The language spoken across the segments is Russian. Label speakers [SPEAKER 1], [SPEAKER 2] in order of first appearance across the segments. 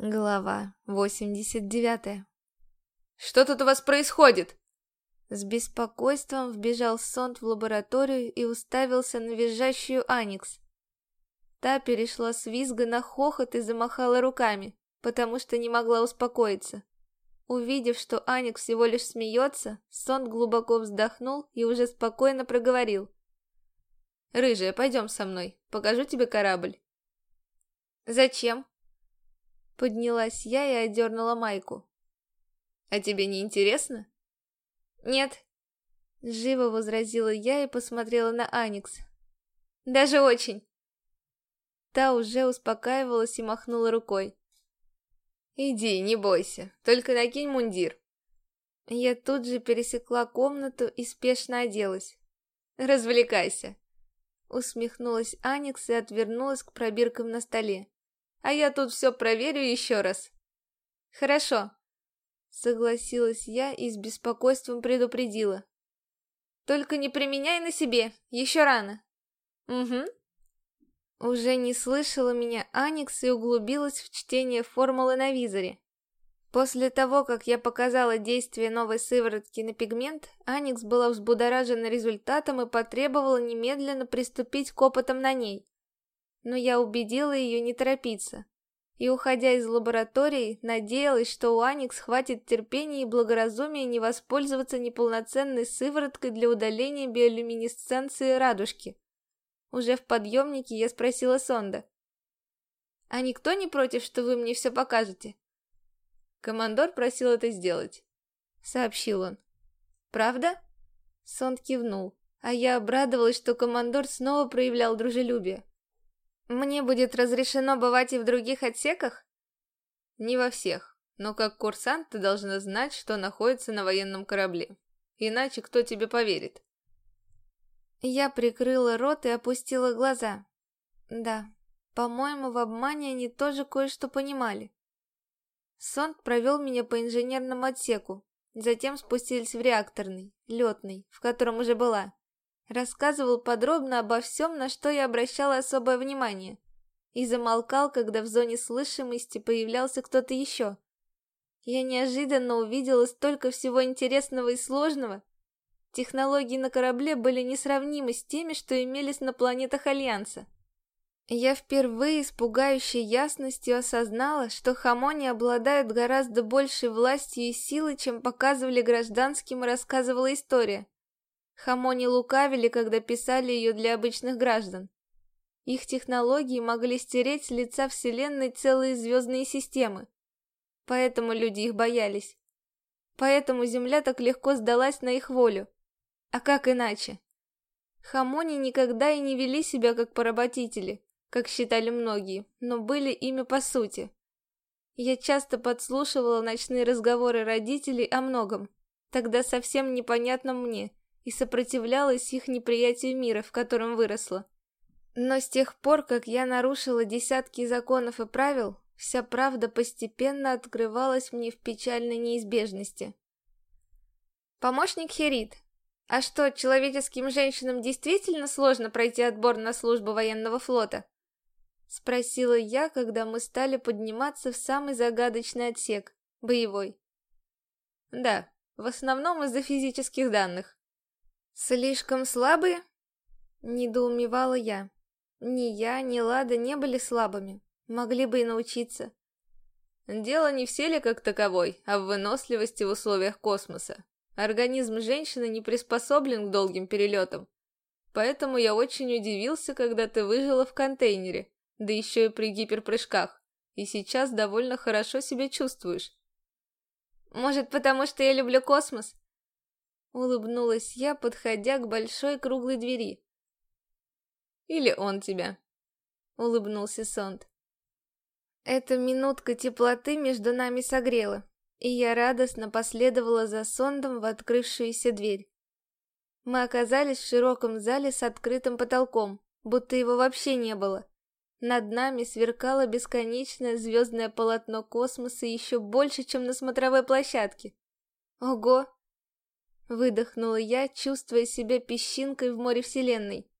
[SPEAKER 1] Глава 89
[SPEAKER 2] «Что тут у вас происходит?»
[SPEAKER 1] С беспокойством вбежал Сонд в лабораторию и уставился на визжащую Аникс. Та перешла с визга на хохот и замахала руками, потому что не могла успокоиться. Увидев, что Аникс всего лишь смеется, Сонд глубоко вздохнул и уже спокойно проговорил.
[SPEAKER 2] «Рыжая, пойдем со мной, покажу тебе корабль».
[SPEAKER 1] «Зачем?» Поднялась я и одернула майку.
[SPEAKER 2] «А тебе не интересно?»
[SPEAKER 1] «Нет», — живо возразила я и посмотрела на Аникс. «Даже очень». Та уже успокаивалась и махнула рукой.
[SPEAKER 2] «Иди, не бойся, только накинь мундир».
[SPEAKER 1] Я тут же пересекла комнату и спешно оделась.
[SPEAKER 2] «Развлекайся», —
[SPEAKER 1] усмехнулась Аникс и отвернулась к пробиркам на столе
[SPEAKER 2] а я тут все проверю еще раз.
[SPEAKER 1] Хорошо, согласилась я и с беспокойством предупредила. Только не применяй на себе, еще рано.
[SPEAKER 2] Угу.
[SPEAKER 1] Уже не слышала меня Аникс и углубилась в чтение формулы на визоре. После того, как я показала действие новой сыворотки на пигмент, Аникс была взбудоражена результатом и потребовала немедленно приступить к опытам на ней но я убедила ее не торопиться. И, уходя из лаборатории, надеялась, что у Аникс хватит терпения и благоразумия не воспользоваться неполноценной сывороткой для удаления биолюминесценции радужки. Уже в подъемнике я спросила Сонда. «А никто не против, что вы мне все покажете?»
[SPEAKER 2] «Командор просил это сделать», —
[SPEAKER 1] сообщил он. «Правда?» Сонд кивнул, а я обрадовалась, что командор снова проявлял дружелюбие. Мне будет разрешено бывать и в других отсеках?
[SPEAKER 2] Не во всех, но как курсант ты должна знать, что находится на военном корабле. Иначе кто тебе поверит?
[SPEAKER 1] Я прикрыла рот и опустила глаза. Да, по-моему, в обмане они тоже кое-что понимали. Сонд провел меня по инженерному отсеку, затем спустились в реакторный, летный, в котором уже была. Рассказывал подробно обо всем, на что я обращала особое внимание. И замолкал, когда в зоне слышимости появлялся кто-то еще. Я неожиданно увидела столько всего интересного и сложного. Технологии на корабле были несравнимы с теми, что имелись на планетах Альянса. Я впервые с пугающей ясностью осознала, что хамони обладают гораздо большей властью и силой, чем показывали гражданским и рассказывала история. Хамони лукавили, когда писали ее для обычных граждан. Их технологии могли стереть с лица Вселенной целые звездные системы. Поэтому люди их боялись. Поэтому Земля так легко сдалась на их волю. А как иначе? Хамони никогда и не вели себя как поработители, как считали многие, но были ими по сути. Я часто подслушивала ночные разговоры родителей о многом, тогда совсем непонятном мне, и сопротивлялась их неприятию мира, в котором выросла. Но с тех пор, как я нарушила десятки законов и правил, вся правда постепенно открывалась мне в печальной неизбежности. Помощник Херит. А что, человеческим женщинам действительно сложно пройти отбор на службу военного флота? Спросила я, когда мы стали подниматься в самый загадочный отсек, боевой.
[SPEAKER 2] Да, в основном из-за физических данных.
[SPEAKER 1] «Слишком слабые?» Недоумевала я. Ни я, ни Лада не были слабыми. Могли бы и научиться.
[SPEAKER 2] Дело не в силе как таковой, а в выносливости в условиях космоса. Организм женщины не приспособлен к долгим перелетам. Поэтому я очень удивился, когда ты выжила в контейнере, да еще и при гиперпрыжках, и сейчас довольно хорошо себя чувствуешь.
[SPEAKER 1] Может, потому что я люблю космос? Улыбнулась я, подходя к большой круглой двери.
[SPEAKER 2] Или он тебя?
[SPEAKER 1] Улыбнулся Сонд. Эта минутка теплоты между нами согрела, и я радостно последовала за Сондом в открывшуюся дверь. Мы оказались в широком зале с открытым потолком, будто его вообще не было. Над нами сверкало бесконечное звездное полотно космоса еще больше, чем на смотровой площадке. Ого, Выдохнула я, чувствуя себя песчинкой в море вселенной.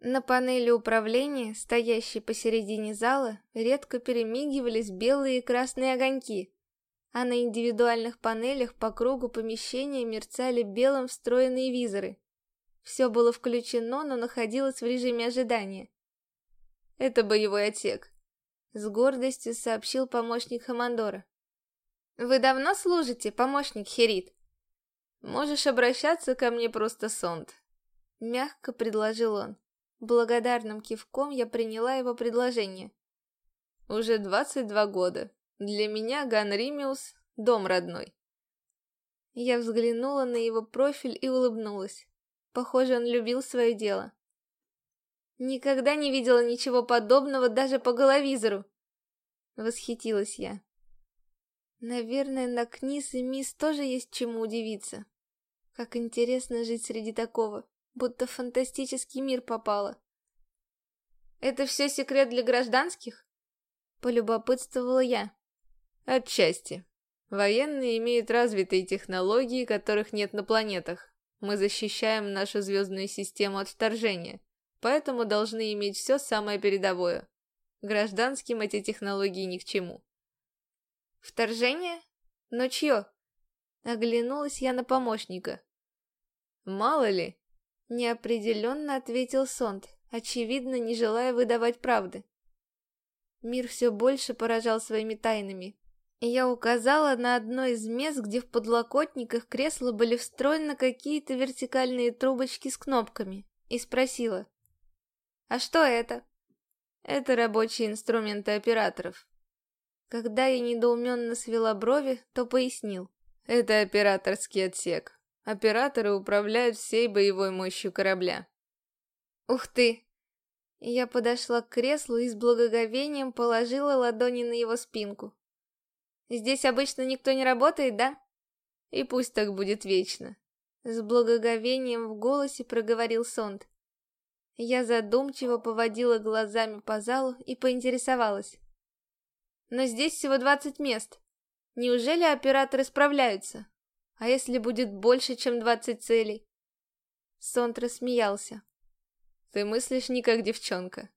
[SPEAKER 1] На панели управления, стоящей посередине зала, редко перемигивались белые и красные огоньки, а на индивидуальных панелях по кругу помещения мерцали белым встроенные визоры. Все было включено, но находилось в режиме ожидания.
[SPEAKER 2] «Это боевой отсек», —
[SPEAKER 1] с гордостью сообщил помощник Хамандора. «Вы давно служите, помощник Херит?»
[SPEAKER 2] «Можешь обращаться ко мне просто Сонд», —
[SPEAKER 1] мягко предложил он. Благодарным кивком я приняла его предложение.
[SPEAKER 2] Уже 22 года. Для меня Ганримиус — дом родной.
[SPEAKER 1] Я взглянула на его профиль и улыбнулась. Похоже, он любил свое дело. Никогда не видела ничего подобного даже по головизору. Восхитилась я. Наверное, на Книс и Мисс тоже есть чему удивиться. Как интересно жить среди такого будто в фантастический мир попала. «Это все секрет для гражданских?» Полюбопытствовала я.
[SPEAKER 2] Отчасти. Военные имеют развитые технологии, которых нет на планетах. Мы защищаем нашу звездную систему от вторжения, поэтому должны иметь все самое передовое. Гражданским эти технологии ни к чему.
[SPEAKER 1] Вторжение? Но чье? Оглянулась я на помощника.
[SPEAKER 2] Мало ли,
[SPEAKER 1] Неопределенно ответил Сонд, очевидно, не желая выдавать правды. Мир все больше поражал своими тайнами. Я указала на одно из мест, где в подлокотниках кресла были встроены какие-то вертикальные трубочки с кнопками, и спросила. «А что это?»
[SPEAKER 2] «Это рабочие инструменты операторов».
[SPEAKER 1] Когда я недоуменно свела брови, то пояснил.
[SPEAKER 2] «Это операторский отсек. Операторы управляют всей боевой мощью корабля.
[SPEAKER 1] Ух ты! Я подошла к креслу и с благоговением положила ладони на его спинку. Здесь обычно никто не работает, да?
[SPEAKER 2] И пусть так будет вечно.
[SPEAKER 1] С благоговением в голосе проговорил Сонд. Я задумчиво поводила глазами по залу и поинтересовалась. Но здесь всего двадцать мест. Неужели операторы справляются? А если будет больше, чем двадцать целей? Сонт рассмеялся.
[SPEAKER 2] Ты мыслишь не как девчонка.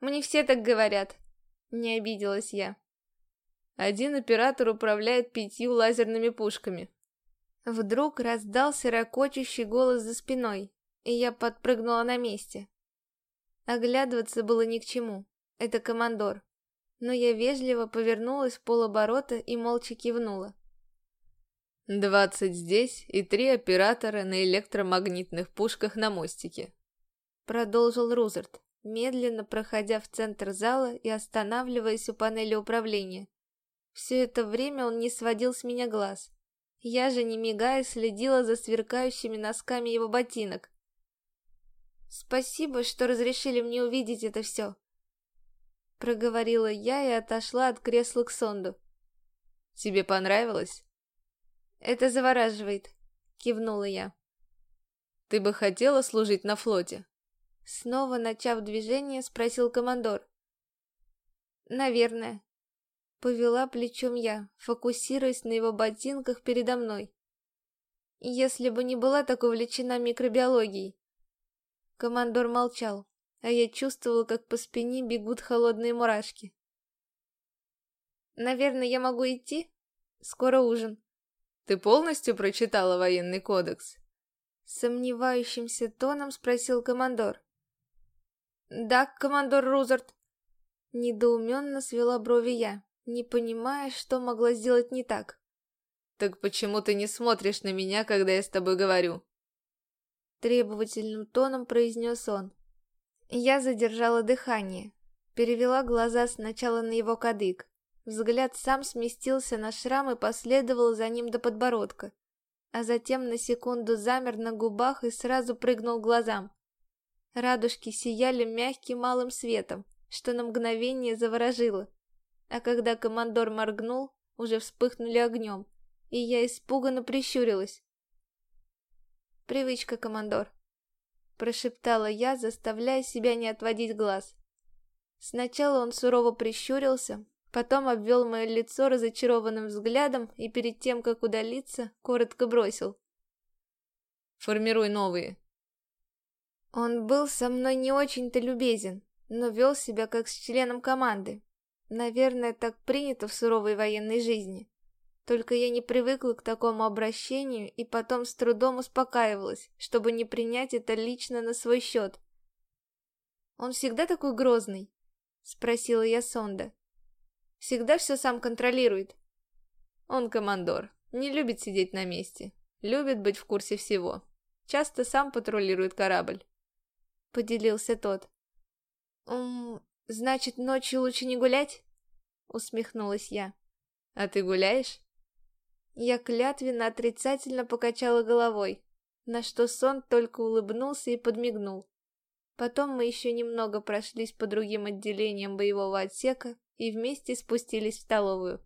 [SPEAKER 1] Мне все так говорят. Не обиделась я.
[SPEAKER 2] Один оператор управляет пятью лазерными пушками.
[SPEAKER 1] Вдруг раздался ракочущий голос за спиной, и я подпрыгнула на месте. Оглядываться было ни к чему. Это командор. Но я вежливо повернулась в полоборота и молча кивнула.
[SPEAKER 2] «Двадцать здесь и три оператора на электромагнитных пушках на мостике»,
[SPEAKER 1] продолжил Рузерт, медленно проходя в центр зала и останавливаясь у панели управления. Все это время он не сводил с меня глаз. Я же, не мигая, следила за сверкающими носками его ботинок. «Спасибо, что разрешили мне увидеть это все», проговорила я и отошла от кресла к сонду.
[SPEAKER 2] «Тебе понравилось?»
[SPEAKER 1] Это завораживает, кивнула я.
[SPEAKER 2] Ты бы хотела служить на флоте?
[SPEAKER 1] Снова начав движение, спросил командор. Наверное. Повела плечом я, фокусируясь на его ботинках передо мной. Если бы не была так увлечена микробиологией. Командор молчал, а я чувствовала, как по спине бегут холодные мурашки. Наверное, я могу идти? Скоро ужин.
[SPEAKER 2] Ты полностью прочитала военный кодекс?
[SPEAKER 1] Сомневающимся тоном спросил командор. Да, командор Рузерт. Недоуменно свела брови я, не понимая, что могла сделать не так.
[SPEAKER 2] Так почему ты не смотришь на меня, когда я с тобой говорю?
[SPEAKER 1] Требовательным тоном произнес он. Я задержала дыхание, перевела глаза сначала на его кадык, Взгляд сам сместился на шрам и последовал за ним до подбородка, а затем на секунду замер на губах и сразу прыгнул глазам. Радужки сияли мягким малым светом, что на мгновение заворожило, а когда командор моргнул, уже вспыхнули огнем, и я испуганно прищурилась. «Привычка, командор», — прошептала я, заставляя себя не отводить глаз. Сначала он сурово прищурился, Потом обвел мое лицо разочарованным взглядом и перед тем, как удалиться, коротко бросил.
[SPEAKER 2] «Формируй новые».
[SPEAKER 1] Он был со мной не очень-то любезен, но вел себя как с членом команды. Наверное, так принято в суровой военной жизни. Только я не привыкла к такому обращению и потом с трудом успокаивалась, чтобы не принять это лично на свой счет. «Он всегда такой грозный?» — спросила я Сонда. «Всегда все сам контролирует?»
[SPEAKER 2] «Он командор, не любит сидеть на месте, любит быть в курсе всего. Часто сам патрулирует корабль», —
[SPEAKER 1] поделился тот. «Ум, значит, ночью лучше не гулять?» — усмехнулась я.
[SPEAKER 2] «А ты гуляешь?»
[SPEAKER 1] Я клятвенно отрицательно покачала головой, на что сон только улыбнулся и подмигнул. Потом мы еще немного прошлись по другим отделениям боевого отсека и вместе спустились в столовую.